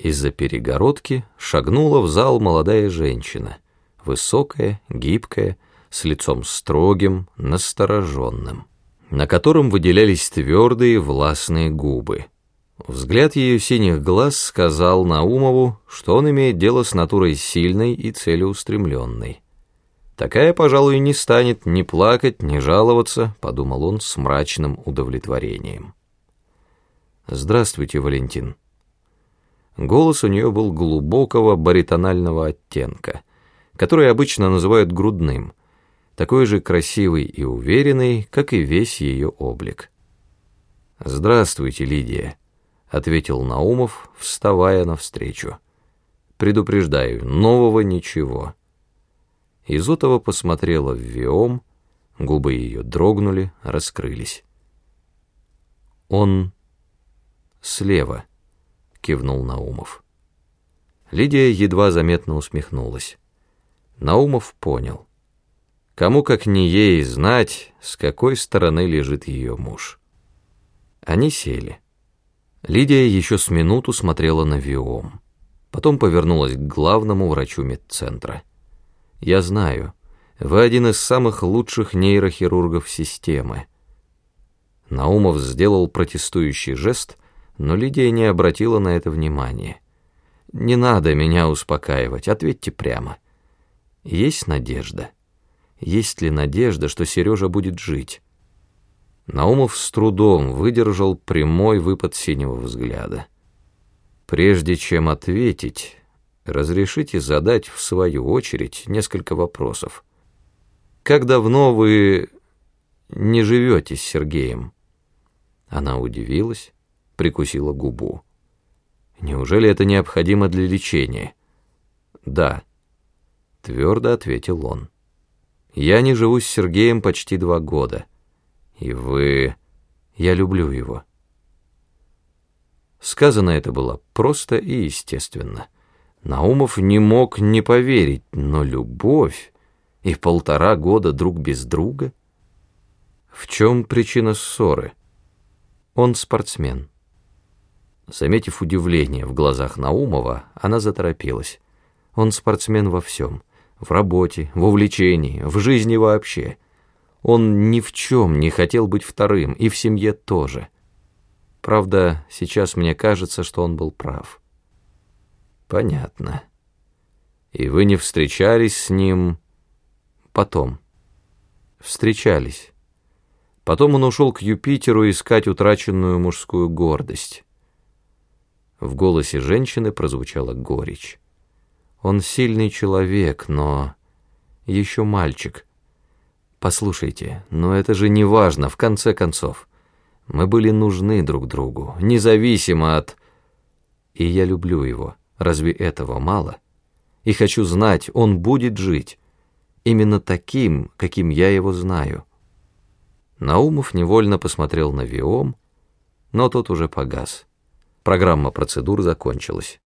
Из-за перегородки шагнула в зал молодая женщина, высокая, гибкая, с лицом строгим, настороженным, на котором выделялись твердые властные губы. Взгляд ее синих глаз сказал Наумову, что он имеет дело с натурой сильной и целеустремленной. Такая, пожалуй, не станет ни плакать, ни жаловаться, подумал он с мрачным удовлетворением. «Здравствуйте, Валентин». Голос у нее был глубокого баритонального оттенка, который обычно называют грудным, такой же красивый и уверенный, как и весь ее облик. «Здравствуйте, Лидия», — ответил Наумов, вставая навстречу. «Предупреждаю, нового ничего». Изотова посмотрела в Виом, губы ее дрогнули, раскрылись. «Он слева», — кивнул Наумов. Лидия едва заметно усмехнулась. Наумов понял. Кому как не ей знать, с какой стороны лежит ее муж. Они сели. Лидия еще с минуту смотрела на Виом. Потом повернулась к главному врачу медцентра. «Я знаю, вы один из самых лучших нейрохирургов системы». Наумов сделал протестующий жест, но Лидия не обратила на это внимания. «Не надо меня успокаивать, ответьте прямо. Есть надежда? Есть ли надежда, что Сережа будет жить?» Наумов с трудом выдержал прямой выпад синего взгляда. «Прежде чем ответить, разрешите задать в свою очередь несколько вопросов. Как давно вы не живете с Сергеем?» Она удивилась прикусила губу. Неужели это необходимо для лечения? Да, твердо ответил он. Я не живу с Сергеем почти два года. И вы... Я люблю его. Сказано это было просто и естественно. Наумов не мог не поверить, но любовь и полтора года друг без друга? В чем причина ссоры? Он спортсмен. Заметив удивление в глазах Наумова, она заторопилась. Он спортсмен во всем. В работе, в увлечении, в жизни вообще. Он ни в чем не хотел быть вторым, и в семье тоже. Правда, сейчас мне кажется, что он был прав. Понятно. И вы не встречались с ним потом? Встречались. Потом он ушел к Юпитеру искать утраченную мужскую гордость. В голосе женщины прозвучала горечь. Он сильный человек, но еще мальчик. Послушайте, но это же не важно, в конце концов. Мы были нужны друг другу, независимо от... И я люблю его. Разве этого мало? И хочу знать, он будет жить. Именно таким, каким я его знаю. Наумов невольно посмотрел на Виом, но тот уже погас. Программа процедур закончилась.